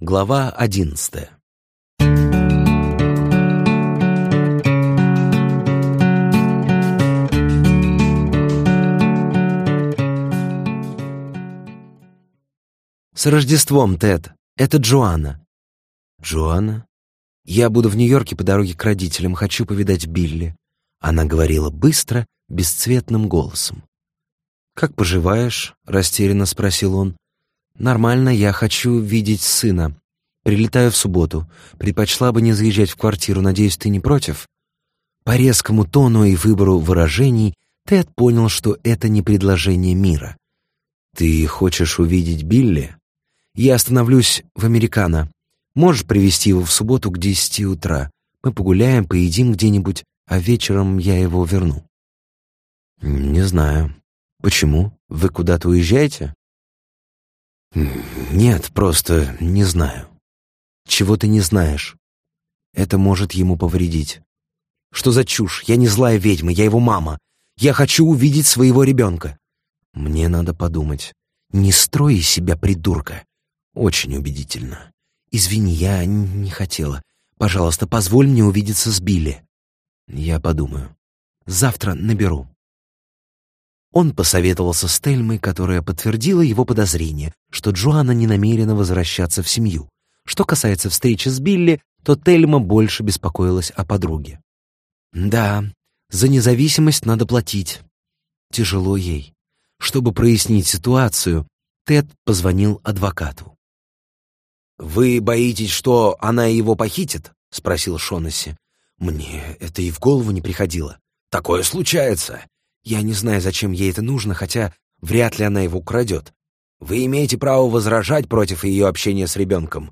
Глава одиннадцатая. «С Рождеством, Тед! Это Джоанна!» «Джоанна? Я буду в Нью-Йорке по дороге к родителям, хочу повидать Билли». Она говорила быстро, бесцветным голосом. «Как поживаешь?» — растерянно спросил он. «Нормально, я хочу видеть сына. Прилетаю в субботу. Предпочла бы не заезжать в квартиру, надеюсь, ты не против?» По резкому тону и выбору выражений Тед понял, что это не предложение мира. «Ты хочешь увидеть Билли?» «Я остановлюсь в Американо. Можешь привезти его в субботу к десяти утра. Мы погуляем, поедим где-нибудь, а вечером я его верну». «Не знаю. Почему? Вы куда-то уезжаете?» «Нет, просто не знаю». «Чего ты не знаешь?» «Это может ему повредить». «Что за чушь? Я не злая ведьма, я его мама. Я хочу увидеть своего ребенка». «Мне надо подумать. Не строй из себя придурка». «Очень убедительно. Извини, я не хотела. Пожалуйста, позволь мне увидеться с Билли». «Я подумаю. Завтра наберу». Он посоветовался с Тельмой, которая подтвердила его подозрение, что Джоанна не намерена возвращаться в семью. Что касается встречи с Билли, то Тельма больше беспокоилась о подруге. Да, за независимость надо платить. Тяжело ей. Чтобы прояснить ситуацию, Тед позвонил адвокату. «Вы боитесь, что она его похитит?» — спросил Шонесси. «Мне это и в голову не приходило. Такое случается. Я не знаю, зачем ей это нужно, хотя вряд ли она его украдет. Вы имеете право возражать против ее общения с ребенком,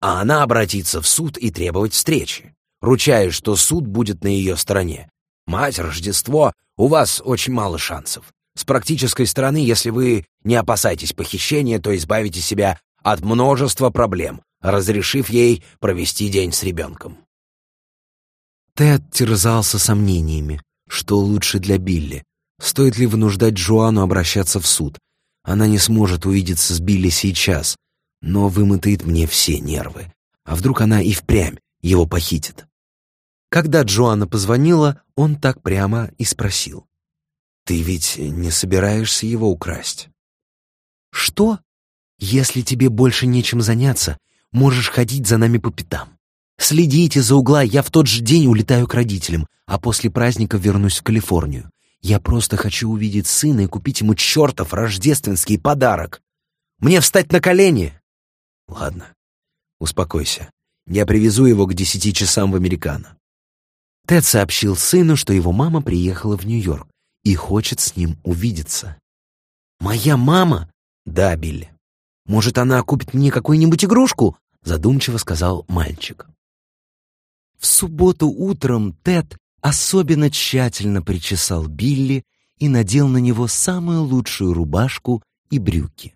а она обратится в суд и требовать встречи. Ручаюсь, что суд будет на ее стороне. Мать, Рождество, у вас очень мало шансов. С практической стороны, если вы не опасаетесь похищения, то избавите себя от множества проблем, разрешив ей провести день с ребенком. Тед терзался сомнениями, что лучше для Билли Стоит ли вынуждать Джоанну обращаться в суд? Она не сможет увидеться с Билли сейчас, но вымотает мне все нервы. А вдруг она и впрямь его похитит? Когда Джоанна позвонила, он так прямо и спросил. «Ты ведь не собираешься его украсть?» «Что? Если тебе больше нечем заняться, можешь ходить за нами по пятам. Следите за угла, я в тот же день улетаю к родителям, а после праздника вернусь в Калифорнию. Я просто хочу увидеть сына и купить ему чертов рождественский подарок. Мне встать на колени? Ладно, успокойся. Я привезу его к десяти часам в Американо. Тед сообщил сыну, что его мама приехала в Нью-Йорк и хочет с ним увидеться. «Моя мама?» «Да, Билли. Может, она купит мне какую-нибудь игрушку?» задумчиво сказал мальчик. В субботу утром Тед особенно тщательно причесал Билли и надел на него самую лучшую рубашку и брюки,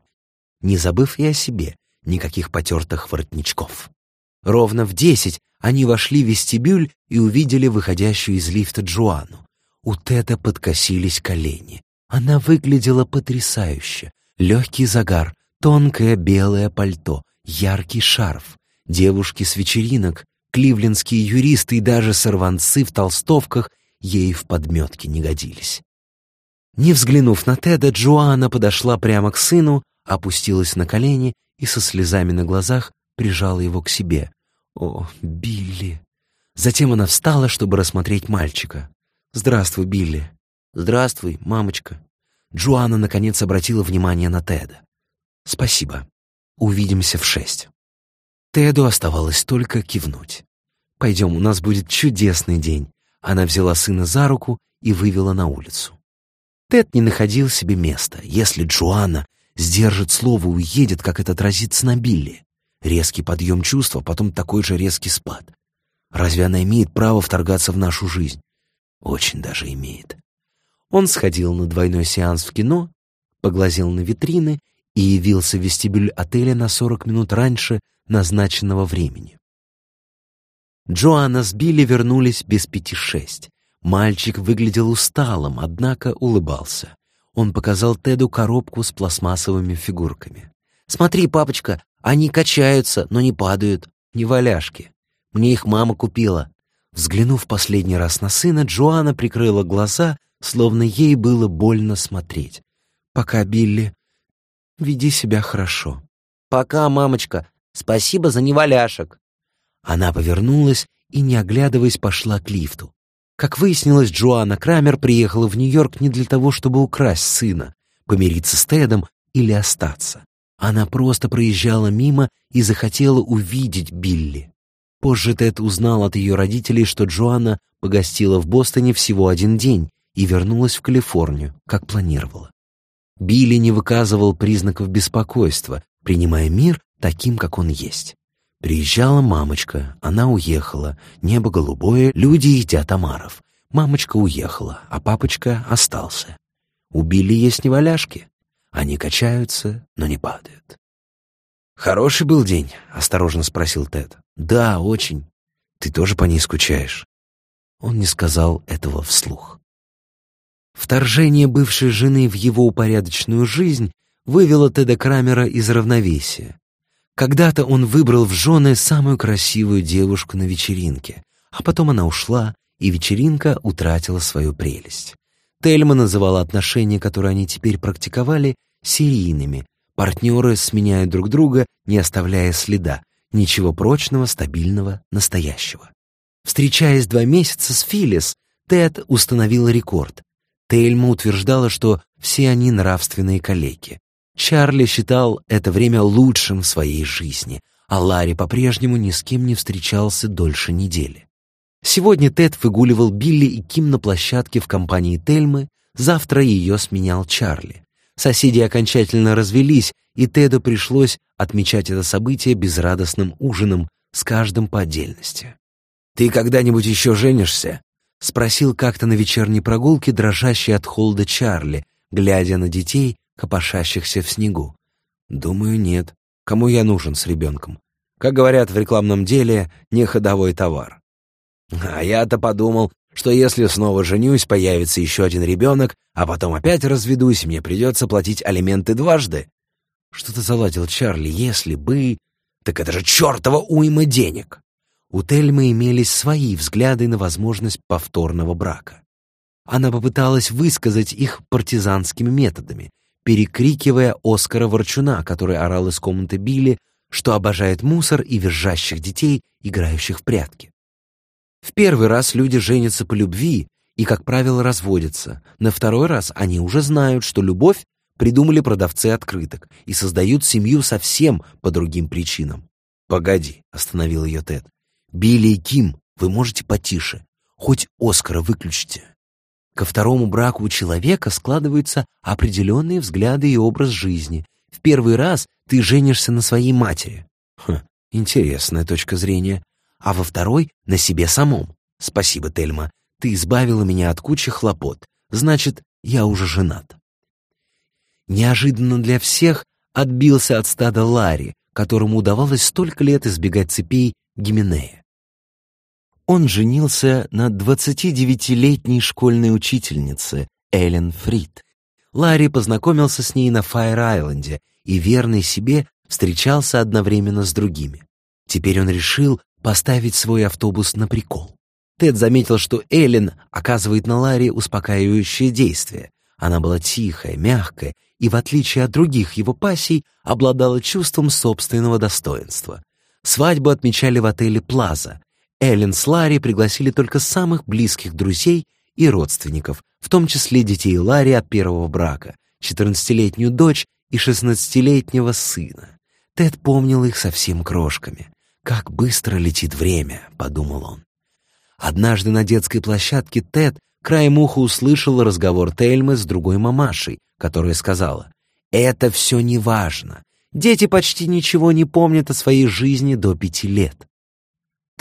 не забыв и о себе никаких потертых воротничков. Ровно в десять они вошли в вестибюль и увидели выходящую из лифта Джоанну. У Теда подкосились колени. Она выглядела потрясающе. Легкий загар, тонкое белое пальто, яркий шарф. Девушки с вечеринок Кливлендские юристы и даже сорванцы в толстовках ей в подметке не годились. Не взглянув на Теда, Джоанна подошла прямо к сыну, опустилась на колени и со слезами на глазах прижала его к себе. «О, Билли!» Затем она встала, чтобы рассмотреть мальчика. «Здравствуй, Билли!» «Здравствуй, мамочка!» Джоанна наконец обратила внимание на Теда. «Спасибо. Увидимся в шесть». Теду оставалось только кивнуть. «Пойдем, у нас будет чудесный день». Она взяла сына за руку и вывела на улицу. Тед не находил себе места. Если Джоанна сдержит слово уедет, как это отразится на Билли. Резкий подъем чувства, потом такой же резкий спад. Разве она имеет право вторгаться в нашу жизнь? Очень даже имеет. Он сходил на двойной сеанс в кино, поглазел на витрины и явился в вестибюль отеля на 40 минут раньше назначенного времени. Джоанна с Билли вернулись без пяти шесть. Мальчик выглядел усталым, однако улыбался. Он показал Теду коробку с пластмассовыми фигурками. «Смотри, папочка, Они качаются, но не падают, не валяшки. Мне их мама купила. Взглянув последний раз на сына, Джоанна прикрыла глаза, словно ей было больно смотреть. «Пока, Билли, веди себя хорошо». «Пока, мамочка, спасибо за неваляшек». Она повернулась и, не оглядываясь, пошла к лифту. Как выяснилось, Джоанна Крамер приехала в Нью-Йорк не для того, чтобы украсть сына, помириться с Тедом или остаться. Она просто проезжала мимо и захотела увидеть Билли. Позже Тед узнал от ее родителей, что Джоанна погостила в Бостоне всего один день и вернулась в Калифорнию, как планировала. Билли не выказывал признаков беспокойства, принимая мир таким, как он есть. Приезжала мамочка, она уехала, небо голубое, люди едят омаров. Мамочка уехала, а папочка остался. У Билли есть неваляшки. Они качаются, но не падают. «Хороший был день?» — осторожно спросил Тед. «Да, очень. Ты тоже по ней скучаешь?» Он не сказал этого вслух. Вторжение бывшей жены в его упорядоченную жизнь вывело Теда Крамера из равновесия. Когда-то он выбрал в жены самую красивую девушку на вечеринке, а потом она ушла, и вечеринка утратила свою прелесть. Тельма называла отношения, которые они теперь практиковали, серийными. Партнеры сменяют друг друга, не оставляя следа. Ничего прочного, стабильного, настоящего. Встречаясь два месяца с Филлис, Тед установил рекорд. Тельма утверждала, что все они нравственные калеки. Чарли считал это время лучшим в своей жизни, а Ларри по-прежнему ни с кем не встречался дольше недели. Сегодня Тед выгуливал Билли и Ким на площадке в компании Тельмы, завтра ее сменял Чарли. Соседи окончательно развелись, и Теду пришлось отмечать это событие безрадостным ужином с каждым по отдельности. «Ты когда-нибудь еще женишься?» — спросил как-то на вечерней прогулке дрожащий от холода Чарли, глядя на детей, копошащихся в снегу. «Думаю, нет. Кому я нужен с ребенком? Как говорят в рекламном деле, не ходовой товар». А я-то подумал, что если снова женюсь, появится еще один ребенок, а потом опять разведусь, мне придется платить алименты дважды. Что ты заладил, Чарли, если бы... Так это же чертова уйма денег! У Тельмы имелись свои взгляды на возможность повторного брака. Она попыталась высказать их партизанскими методами, перекрикивая Оскара Ворчуна, который орал из комнаты Билли, что обожает мусор и визжащих детей, играющих в прятки. В первый раз люди женятся по любви и, как правило, разводятся. На второй раз они уже знают, что любовь придумали продавцы открыток и создают семью совсем по другим причинам. «Погоди», — остановил ее Тед. «Билли и Ким, вы можете потише. Хоть Оскара выключите». Ко второму браку у человека складываются определенные взгляды и образ жизни. В первый раз ты женишься на своей матери. Хм, интересная точка зрения а во второй — на себе самом. Спасибо, Тельма, ты избавила меня от кучи хлопот. Значит, я уже женат. Неожиданно для всех отбился от стада Ларри, которому удавалось столько лет избегать цепей Гименея. Он женился на 29-летней школьной учительнице Эллен Фрид. Ларри познакомился с ней на Файр-Айленде и, верный себе, встречался одновременно с другими. Теперь он решил, поставить свой автобус на прикол. Тед заметил, что Эллен оказывает на Ларри успокаивающее действие. Она была тихая, мягкая и, в отличие от других его пассий, обладала чувством собственного достоинства. Свадьбу отмечали в отеле «Плаза». Эллен с Ларри пригласили только самых близких друзей и родственников, в том числе детей Ларри от первого брака, 14-летнюю дочь и 16-летнего сына. Тед помнил их совсем крошками. «Как быстро летит время», — подумал он. Однажды на детской площадке Тед краем уха услышал разговор Тельмы с другой мамашей, которая сказала, «Это все не важно. Дети почти ничего не помнят о своей жизни до пяти лет».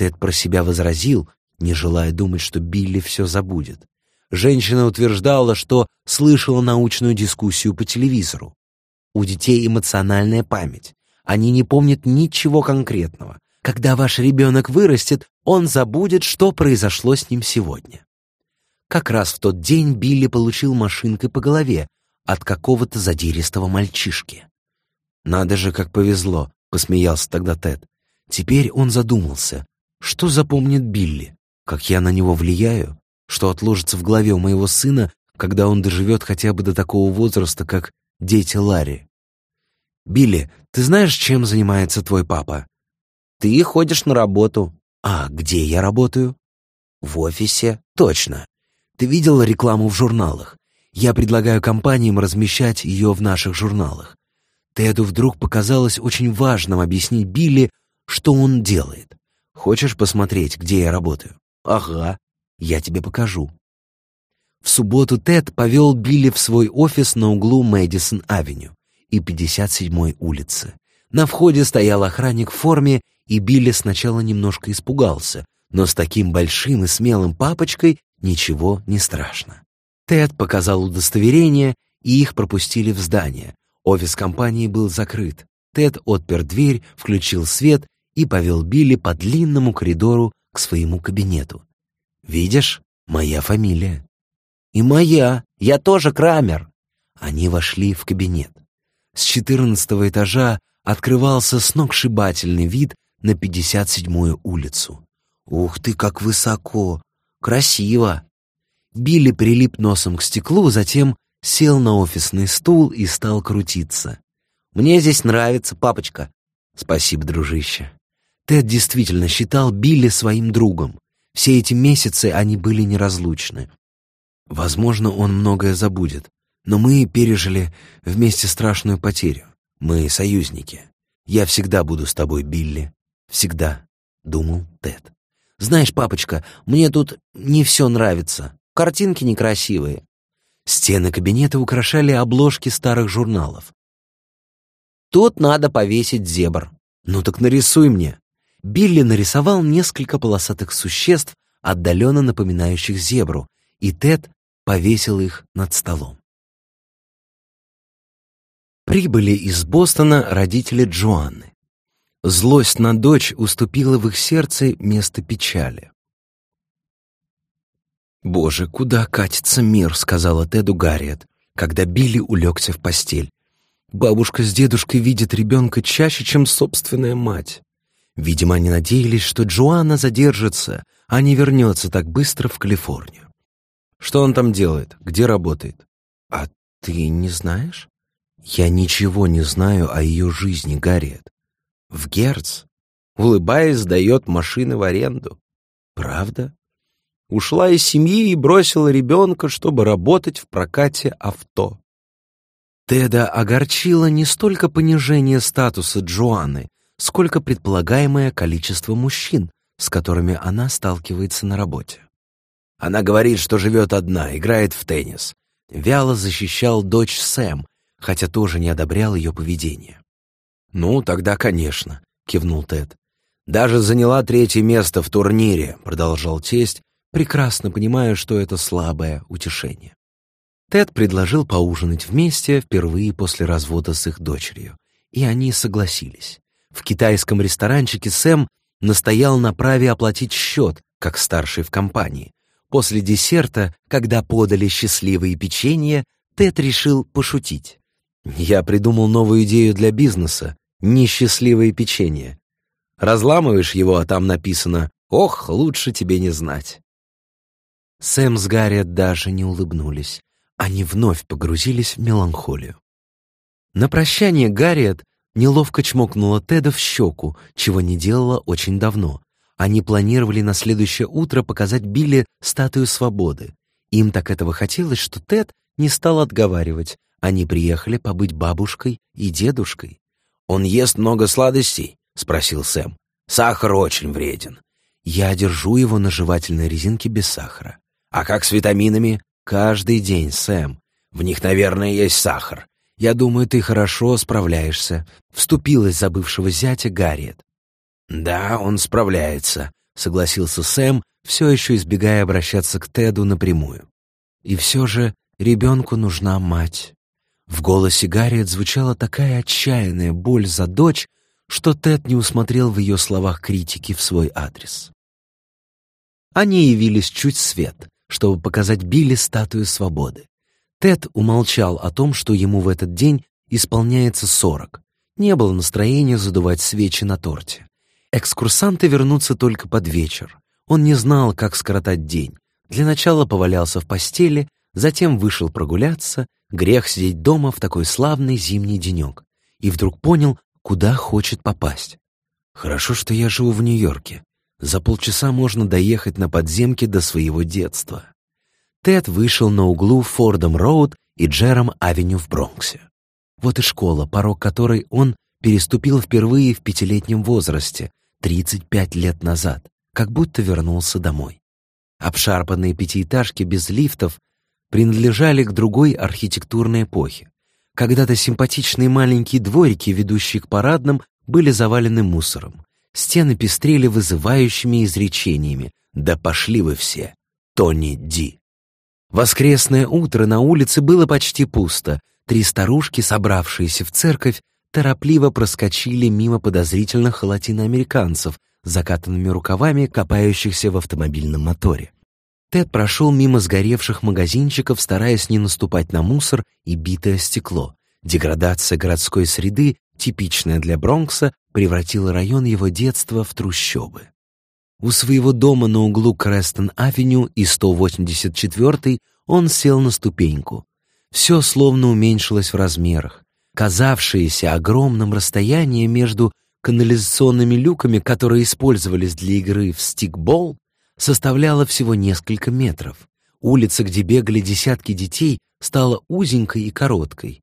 Тед про себя возразил, не желая думать, что Билли все забудет. Женщина утверждала, что слышала научную дискуссию по телевизору. У детей эмоциональная память. Они не помнят ничего конкретного, когда ваш ребенок вырастет, он забудет, что произошло с ним сегодня. Как раз в тот день Билли получил машинкой по голове от какого-то задиристого мальчишки. Надо же, как повезло. посмеялся тогда Тед. Теперь он задумался, что запомнит Билли, как я на него влияю, что отложится в голове у моего сына, когда он доживет хотя бы до такого возраста, как дети Ларри. «Билли, ты знаешь, чем занимается твой папа?» «Ты ходишь на работу». «А где я работаю?» «В офисе». «Точно. Ты видела рекламу в журналах? Я предлагаю компаниям размещать ее в наших журналах. Теду вдруг показалось очень важным объяснить Билли, что он делает. Хочешь посмотреть, где я работаю? Ага, я тебе покажу. В субботу Тед повел Билли в свой офис на углу Мэдисон-авеню и 57-й улицы. На входе стоял охранник в форме, и Билли сначала немножко испугался, но с таким большим и смелым папочкой ничего не страшно. Тед показал удостоверение, и их пропустили в здание. Офис компании был закрыт. Тед отпер дверь, включил свет и повел Билли по длинному коридору к своему кабинету. «Видишь, моя фамилия». «И моя. Я тоже Крамер». Они вошли в кабинет. С четырнадцатого этажа открывался сногсшибательный вид на 57-ю улицу. «Ух ты, как высоко! Красиво!» Билли прилип носом к стеклу, затем сел на офисный стул и стал крутиться. «Мне здесь нравится, папочка». «Спасибо, дружище». Тед действительно считал Билли своим другом. Все эти месяцы они были неразлучны. Возможно, он многое забудет, но мы пережили вместе страшную потерю. Мы союзники. Я всегда буду с тобой, Билли. Всегда, — думал Тед. Знаешь, папочка, мне тут не все нравится. Картинки некрасивые. Стены кабинета украшали обложки старых журналов. Тут надо повесить зебр. Ну так нарисуй мне. Билли нарисовал несколько полосатых существ, отдаленно напоминающих зебру, и Тед повесил их над столом. Прибыли из Бостона родители Джоанны. Злость на дочь уступила в их сердце место печали. «Боже, куда катится мир?» — сказала Теду Гарриет, когда Билли улегся в постель. «Бабушка с дедушкой видят ребенка чаще, чем собственная мать». Видимо, они надеялись, что Джоанна задержится, а не вернется так быстро в Калифорнию. «Что он там делает? Где работает?» «А ты не знаешь?» «Я ничего не знаю о ее жизни, Гарриет». «В Герц?» Улыбаясь, сдает машины в аренду. «Правда?» ушла из семьи и бросила ребенка, чтобы работать в прокате авто. Теда огорчило не столько понижение статуса Джоанны, сколько предполагаемое количество мужчин, с которыми она сталкивается на работе. Она говорит, что живет одна, играет в теннис. Вяло защищал дочь Сэм, хотя тоже не одобрял ее поведение. «Ну, тогда, конечно», — кивнул Тед. «Даже заняла третье место в турнире», — продолжал тесть, прекрасно понимая, что это слабое утешение. Тед предложил поужинать вместе впервые после развода с их дочерью, и они согласились. В китайском ресторанчике Сэм настоял на праве оплатить счет, как старший в компании. После десерта, когда подали счастливые печенья, Тед решил пошутить. «Я придумал новую идею для бизнеса — несчастливые печенья. Разламываешь его, а там написано «Ох, лучше тебе не знать». Сэм с Гарриет даже не улыбнулись. Они вновь погрузились в меланхолию. На прощание Гарриет неловко чмокнула Теда в щеку, чего не делала очень давно. Они планировали на следующее утро показать Билли статую свободы. Им так этого хотелось, что Тед не стал отговаривать. Они приехали побыть бабушкой и дедушкой. «Он ест много сладостей?» — спросил Сэм. «Сахар очень вреден. Я держу его на жевательной резинке без сахара. А как с витаминами? Каждый день, Сэм. В них, наверное, есть сахар. Я думаю, ты хорошо справляешься. Вступилась за бывшего зятя Гарриет. Да, он справляется, согласился Сэм, все еще избегая обращаться к Теду напрямую. И все же ребенку нужна мать. В голосе Гарриет звучала такая отчаянная боль за дочь, что Тед не усмотрел в ее словах критики в свой адрес. Они явились чуть свет, чтобы показать Билли статую свободы. Тед умолчал о том, что ему в этот день исполняется сорок. не было настроения задувать свечи на торте. Экскурсанты вернутся только под вечер. Он не знал, как скоротать день. Для начала повалялся в постели, затем вышел прогуляться, грех сидеть дома в такой славный зимний денек. И вдруг понял, куда хочет попасть. Хорошо, что я живу в Нью-Йорке. За полчаса можно доехать на подземке до своего детства. Тед вышел на углу Фордом-Роуд и Джером-Авеню в Бронксе. Вот и школа, порог которой он переступил впервые в пятилетнем возрасте, 35 лет назад, как будто вернулся домой. Обшарпанные пятиэтажки без лифтов принадлежали к другой архитектурной эпохе. Когда-то симпатичные маленькие дворики, ведущие к парадным, были завалены мусором. Стены пестрели вызывающими изречениями «Да пошли вы все! Тони Ди!» Воскресное утро на улице было почти пусто. Три старушки, собравшиеся в церковь, торопливо проскочили мимо подозрительных латиноамериканцев закатанными рукавами, копающихся в автомобильном моторе. Тед прошел мимо сгоревших магазинчиков, стараясь не наступать на мусор и битое стекло. Деградация городской среды, типичная для Бронкса, превратила район его детства в трущобы. У своего дома на углу Крестон-авеню и 184-й он сел на ступеньку. Все словно уменьшилось в размерах казавшееся огромным расстояние между канализационными люками, которые использовались для игры в стикбол, составляло всего несколько метров. Улица, где бегали десятки детей, стала узенькой и короткой.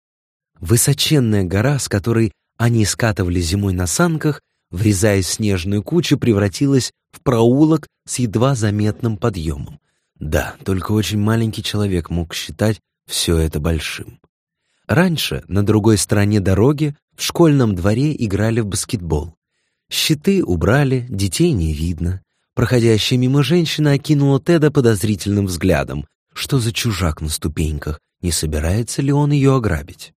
Высоченная гора, с которой они скатывали зимой на санках, врезаясь в снежную кучу, превратилась в проулок с едва заметным подъемом. Да, только очень маленький человек мог считать все это большим. Раньше на другой стороне дороги в школьном дворе играли в баскетбол. Щиты убрали, детей не видно. Проходящая мимо женщина окинула Теда подозрительным взглядом. Что за чужак на ступеньках? Не собирается ли он ее ограбить?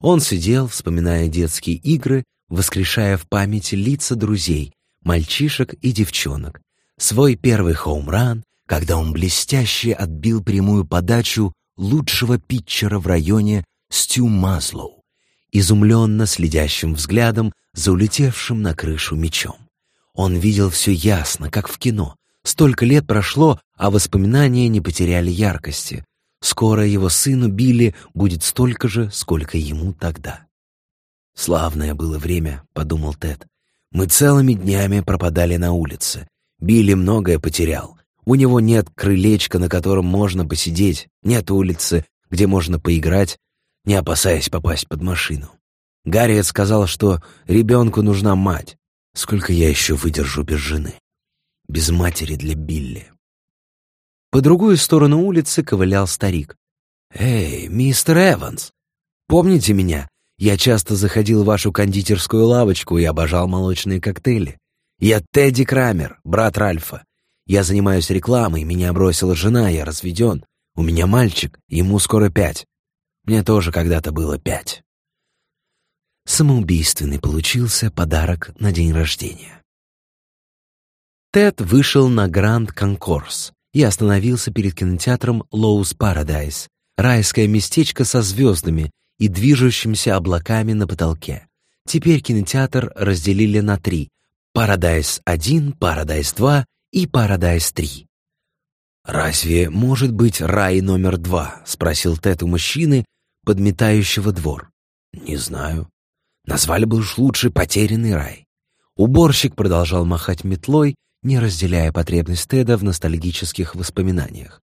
Он сидел, вспоминая детские игры, воскрешая в памяти лица друзей, мальчишек и девчонок. Свой первый хоумран, когда он блестяще отбил прямую подачу лучшего питчера в районе Стю Маслоу, изумленно следящим взглядом за улетевшим на крышу мечом. Он видел все ясно, как в кино. Столько лет прошло, а воспоминания не потеряли яркости. Скоро его сыну Билли будет столько же, сколько ему тогда. «Славное было время», — подумал Тед. «Мы целыми днями пропадали на улице. Билли многое потерял. У него нет крылечка, на котором можно посидеть, нет улицы, где можно поиграть, не опасаясь попасть под машину. Гарриет сказал, что ребенку нужна мать. Сколько я еще выдержу без жены? Без матери для Билли. По другую сторону улицы ковылял старик. «Эй, мистер Эванс, помните меня? Я часто заходил в вашу кондитерскую лавочку и обожал молочные коктейли. Я Тедди Крамер, брат Ральфа. Я занимаюсь рекламой, меня бросила жена, я разведен. У меня мальчик, ему скоро пять. Мне тоже когда-то было пять. Самоубийственный получился подарок на день рождения. Тед вышел на Гранд Конкорс и остановился перед кинотеатром Лоус Парадайз, райское местечко со звездами и движущимися облаками на потолке. Теперь кинотеатр разделили на три — Парадайз-1, Парадайз-2 и Парадайз-3. «Разве может быть рай номер два?» — спросил Тед у мужчины, подметающего двор. «Не знаю. Назвали бы уж лучше «Потерянный рай». Уборщик продолжал махать метлой, не разделяя потребность Теда в ностальгических воспоминаниях.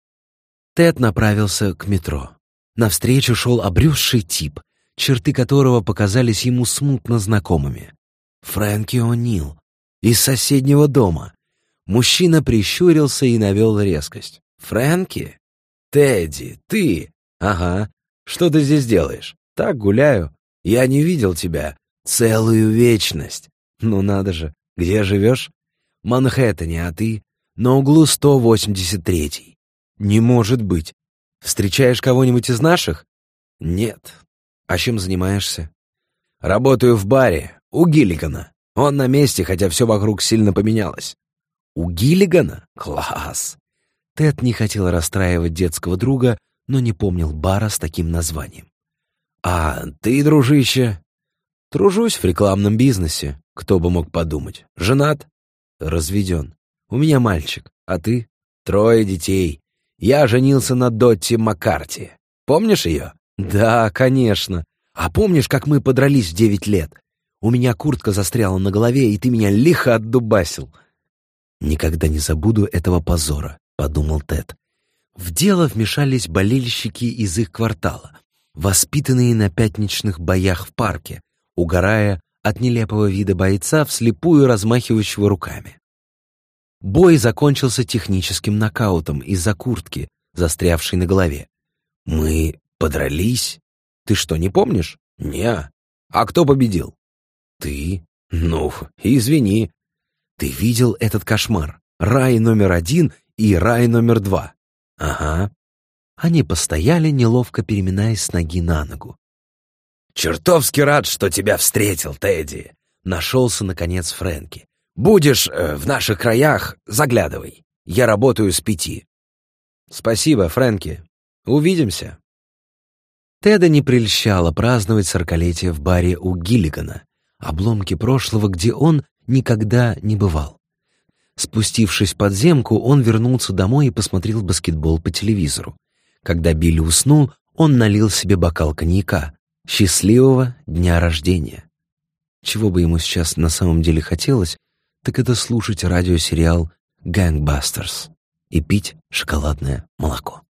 Тед направился к метро. Навстречу шел обрюзший тип, черты которого показались ему смутно знакомыми. Фрэнки О'Нил из соседнего дома. Мужчина прищурился и навел резкость. «Фрэнки? Тедди, ты? Ага, что ты здесь делаешь? Так гуляю. Я не видел тебя. Целую вечность. Ну надо же. Где живешь? Манхэттене, а ты? На углу 183. Не может быть. Встречаешь кого-нибудь из наших? Нет. А чем занимаешься? Работаю в баре. У Гиллигана. Он на месте, хотя все вокруг сильно поменялось. У Гиллигана? Класс. Тед не хотел расстраивать детского друга, но не помнил бара с таким названием. «А ты, дружище?» Тружусь в рекламном бизнесе. Кто бы мог подумать. Женат? Разведен. У меня мальчик. А ты? Трое детей. Я женился на Дотти Маккарти. Помнишь ее? Да, конечно. А помнишь, как мы подрались в девять лет? У меня куртка застряла на голове, и ты меня лихо отдубасил. Никогда не забуду этого позора, подумал Тед. В дело вмешались болельщики из их квартала, воспитанные на пятничных боях в парке, угорая от нелепого вида бойца, вслепую размахивающего руками. Бой закончился техническим нокаутом из-за куртки, застрявшей на голове. «Мы подрались? Ты что, не помнишь?» «Не. А кто победил?» «Ты? Ну, извини. Ты видел этот кошмар? Рай номер один и рай номер два. Ага. Они постояли, неловко переминаясь с ноги на ногу. «Чертовски рад, что тебя встретил, Тедди!» Нашелся, наконец, Фрэнки. «Будешь э, в наших краях, заглядывай. Я работаю с пяти». «Спасибо, Фрэнки. Увидимся». Теда не прельщало праздновать сорокалетие в баре у Гиллигана, обломки прошлого, где он никогда не бывал. Спустившись в подземку, он вернулся домой и посмотрел баскетбол по телевизору. Когда Билли уснул, он налил себе бокал коньяка. Счастливого дня рождения. Чего бы ему сейчас на самом деле хотелось, так это слушать радиосериал «Гангбастерс» и пить шоколадное молоко.